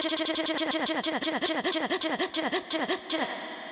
チラチラチラチラチラチラチラチラチラチラチラチラチラ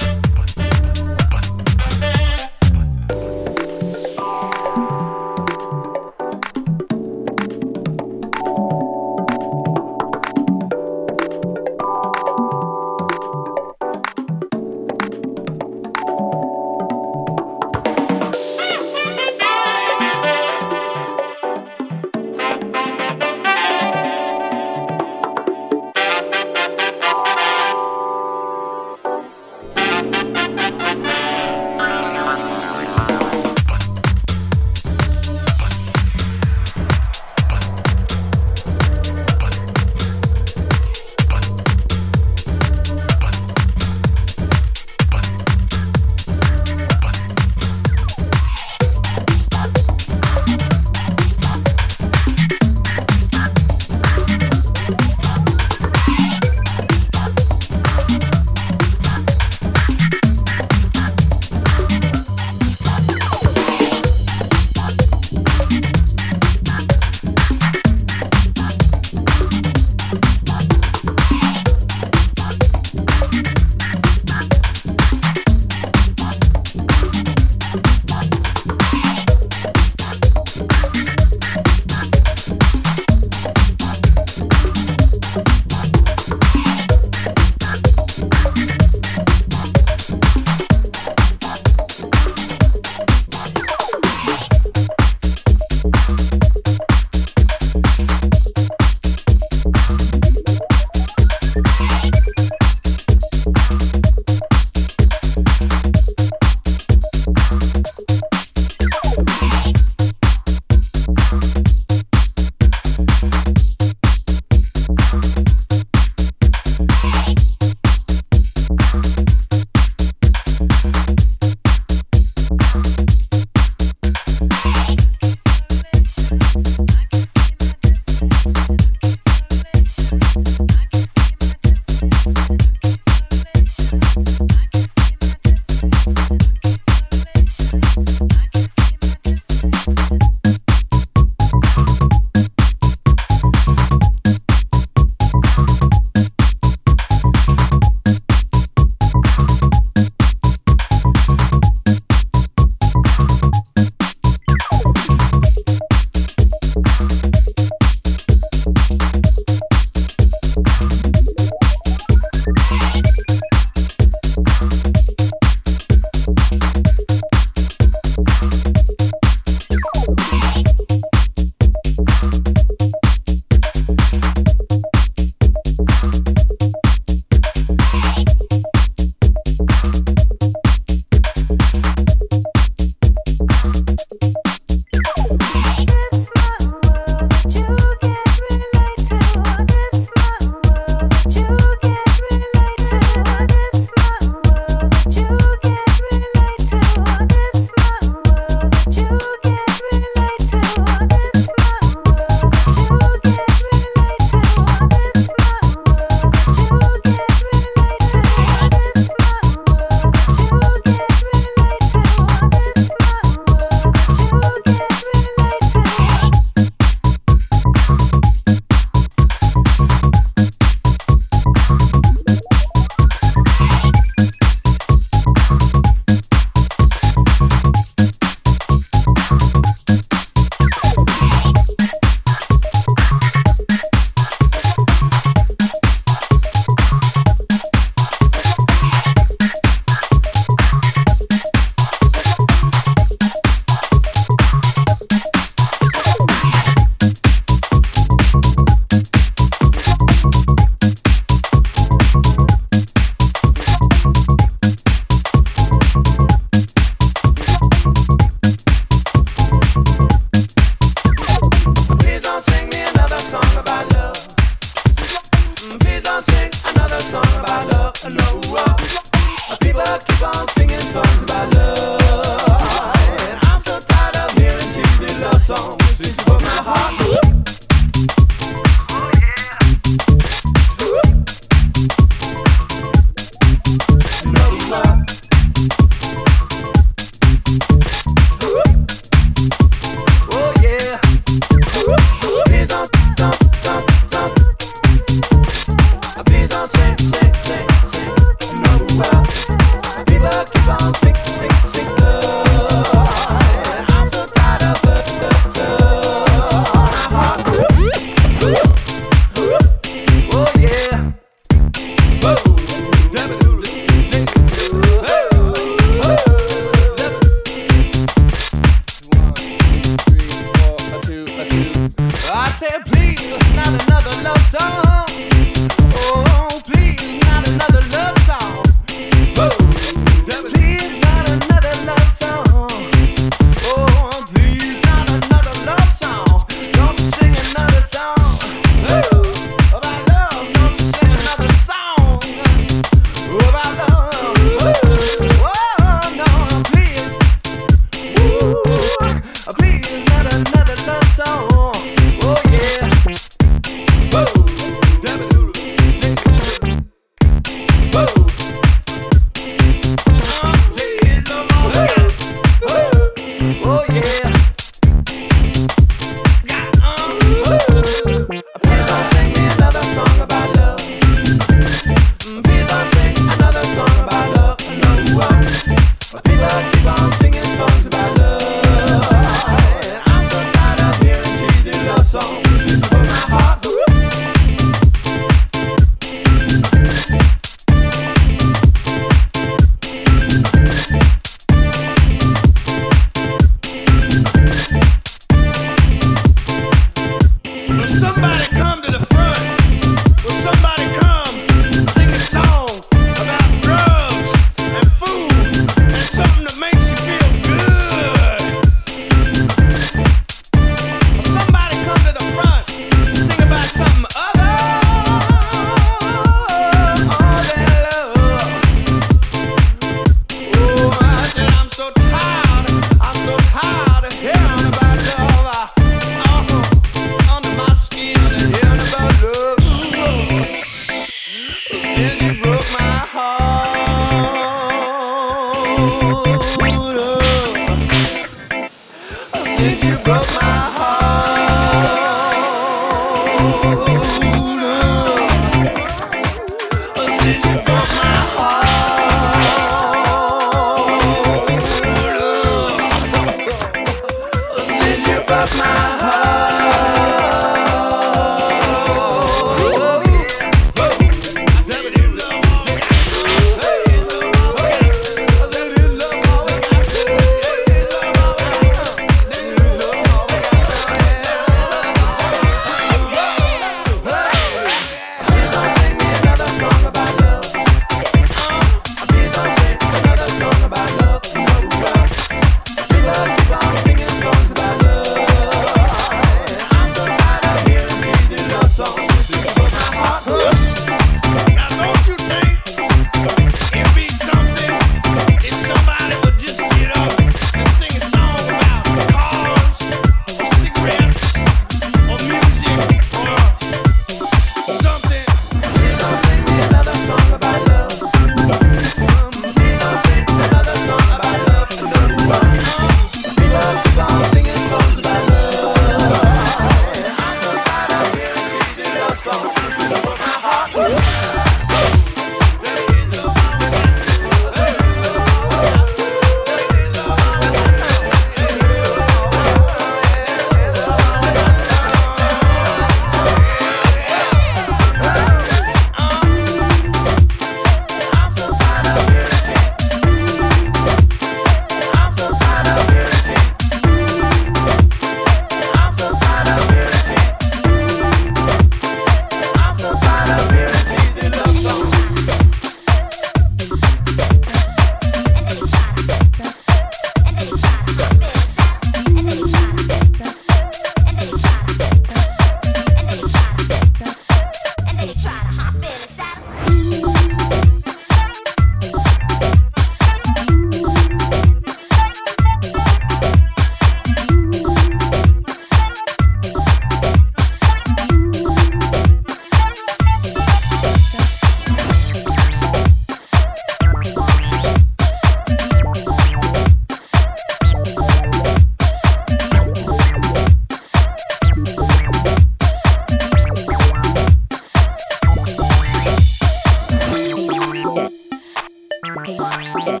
Hey. Hey. Hey.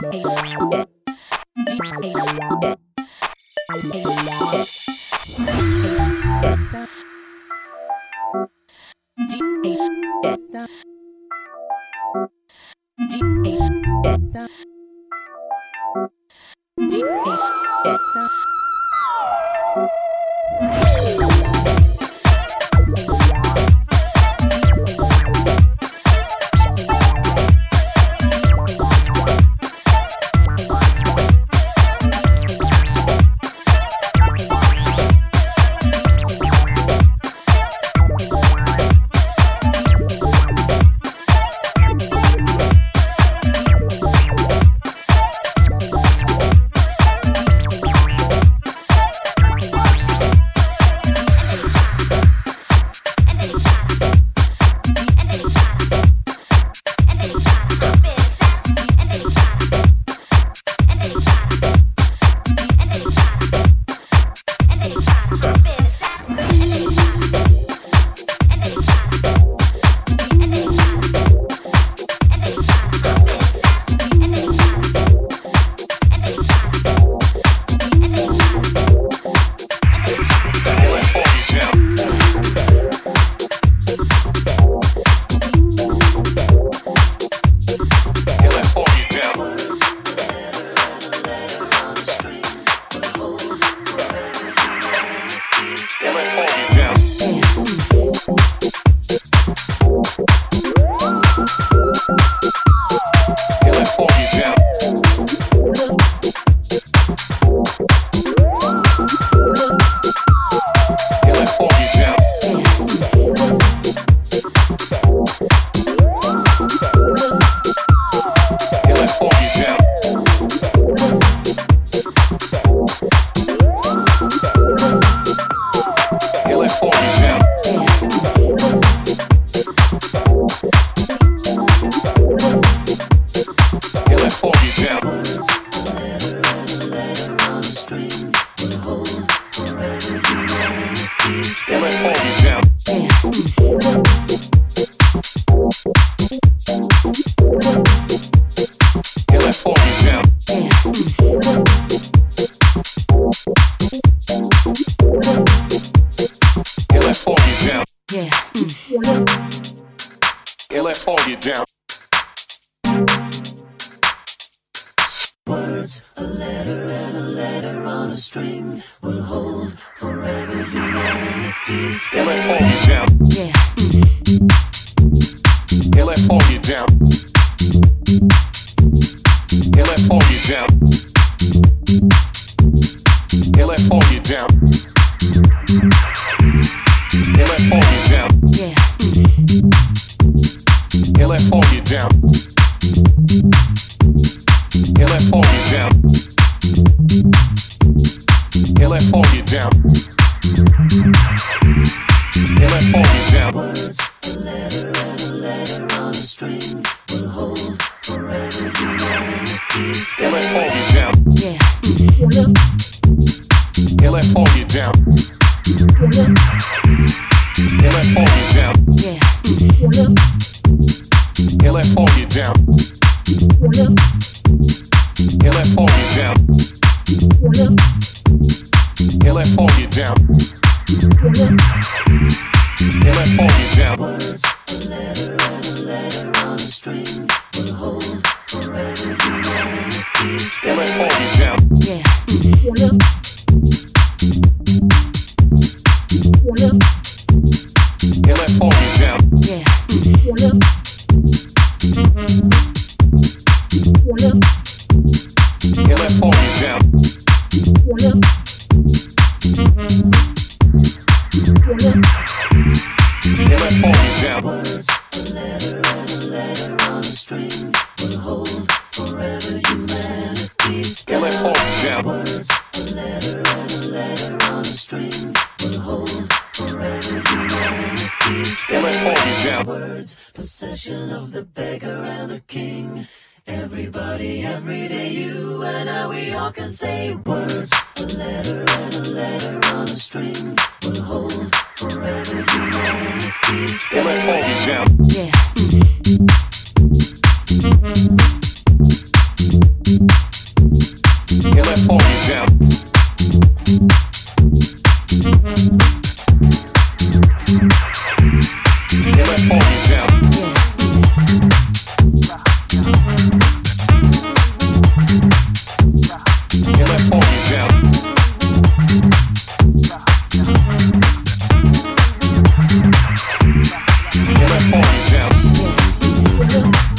Hey. let's all get down. Let all get down. Yeah. Let all get down. Yeah.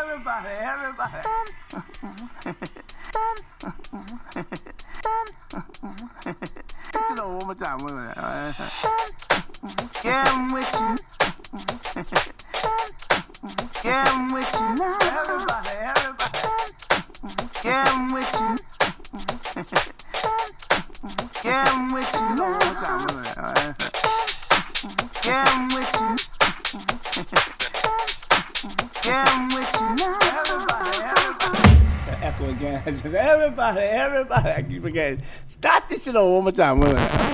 everybody, everybody. Listen to one more time. One more time. Yeah, I'm with you. Yeah, I'm with you now. about it. I keep forgetting. Start this shit over one more time. Wait a.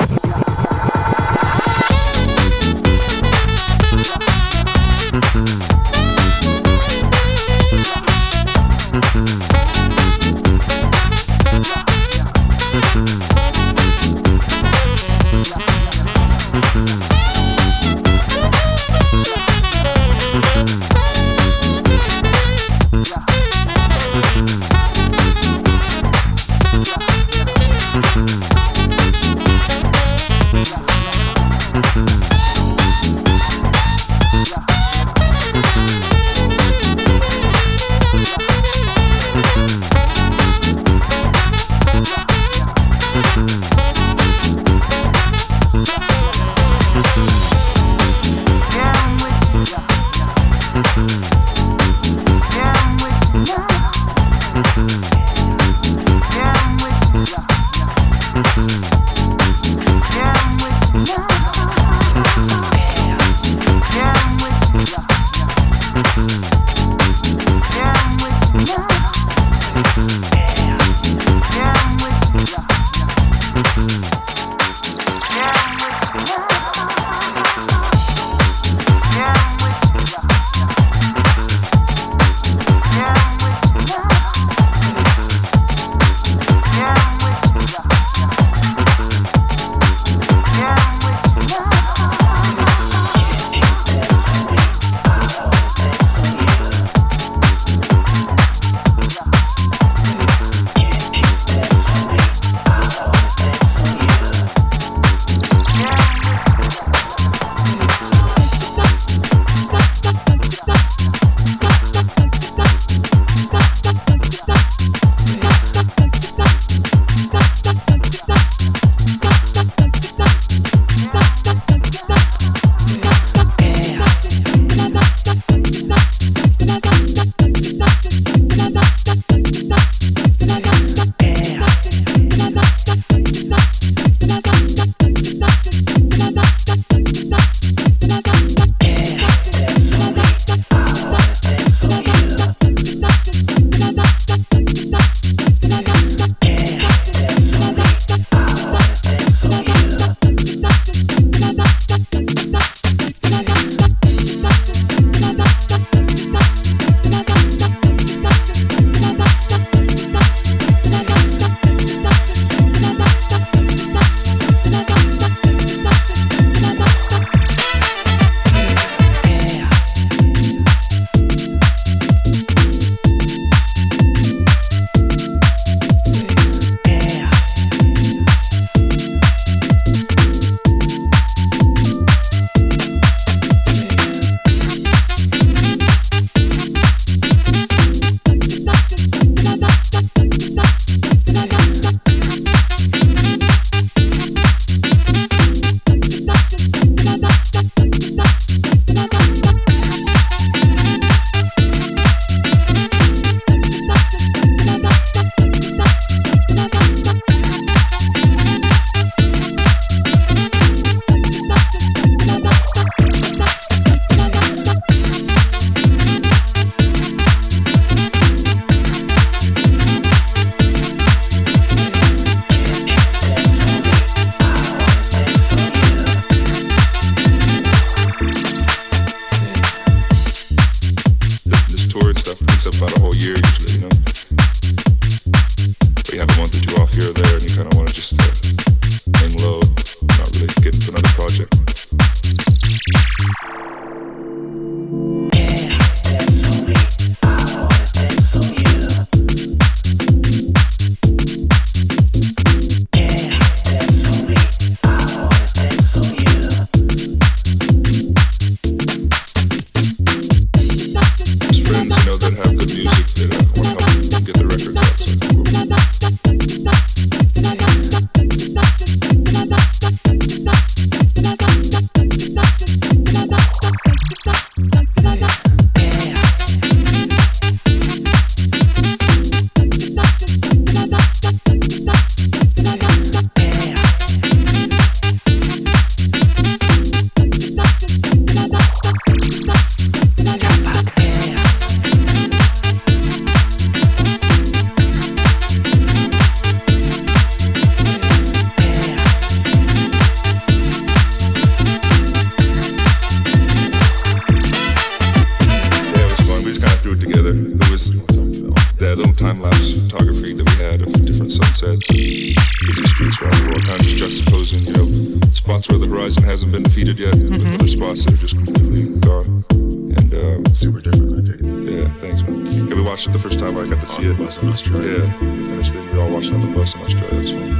watched it the first time I got to see it. bus in Australia. Yeah, we finished it. We all watched it on the bus in Australia. It was fun.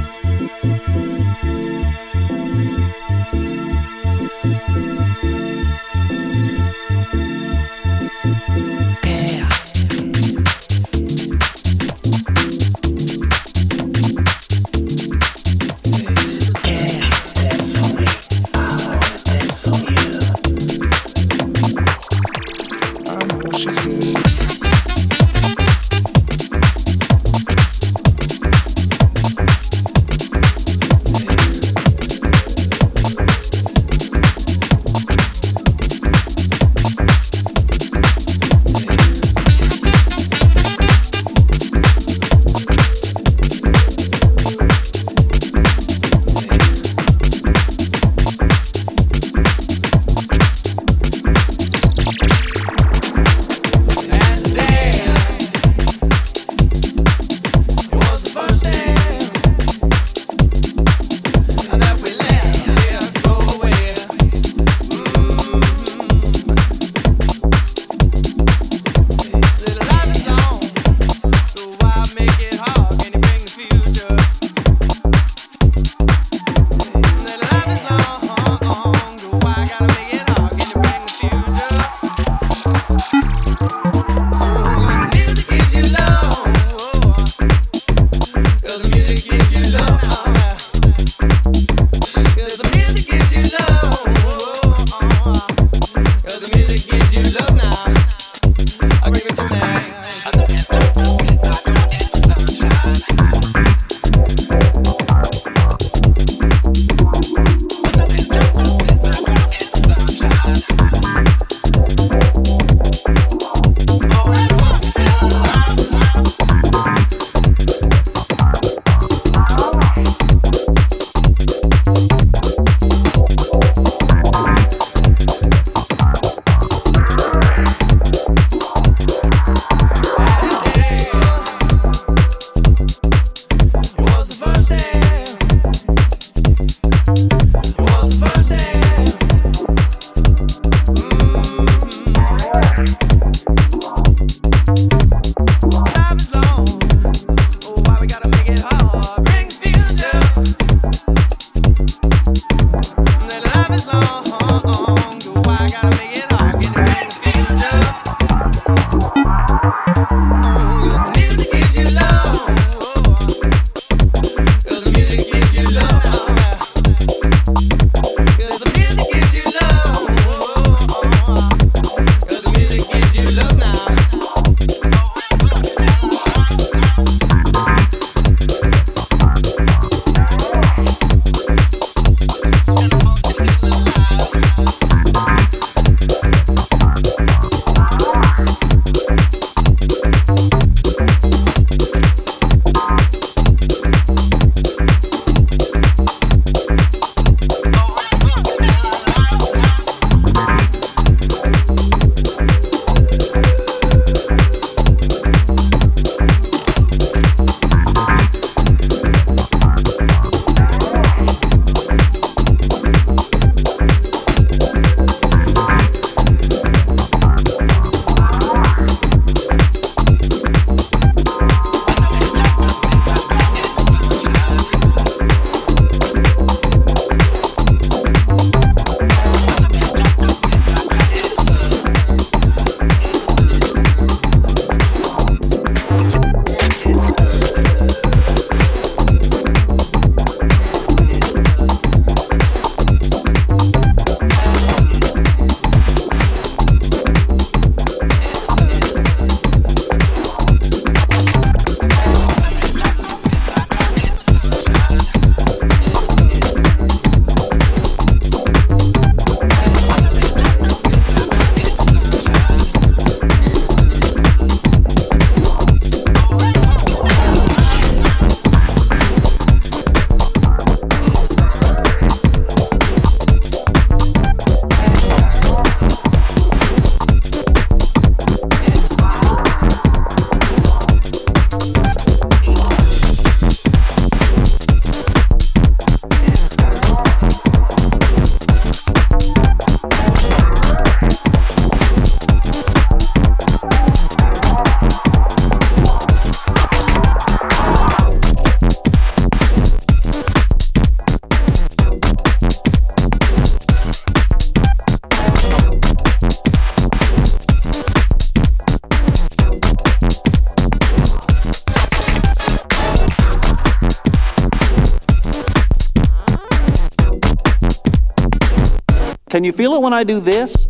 You feel it when I do this?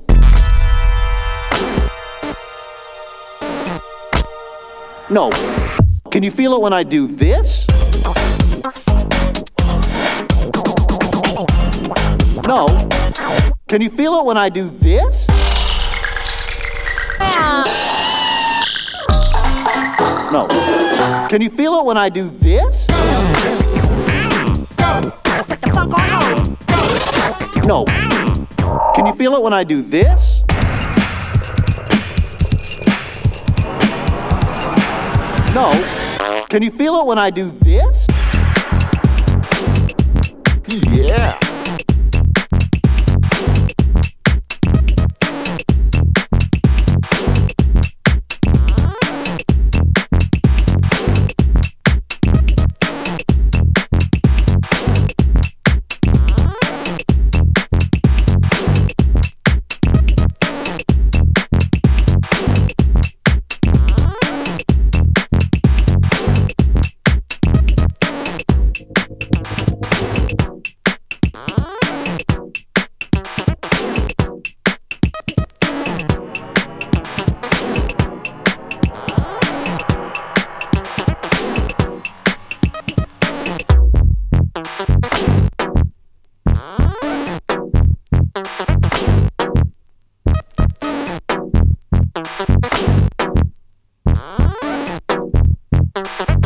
No. Can you feel it when I do this? No. Can you feel it when I do this? No. Can you feel it when I do this? No. Can you feel it when I do this? No. Can you feel it when I do this? Yeah. Thank you.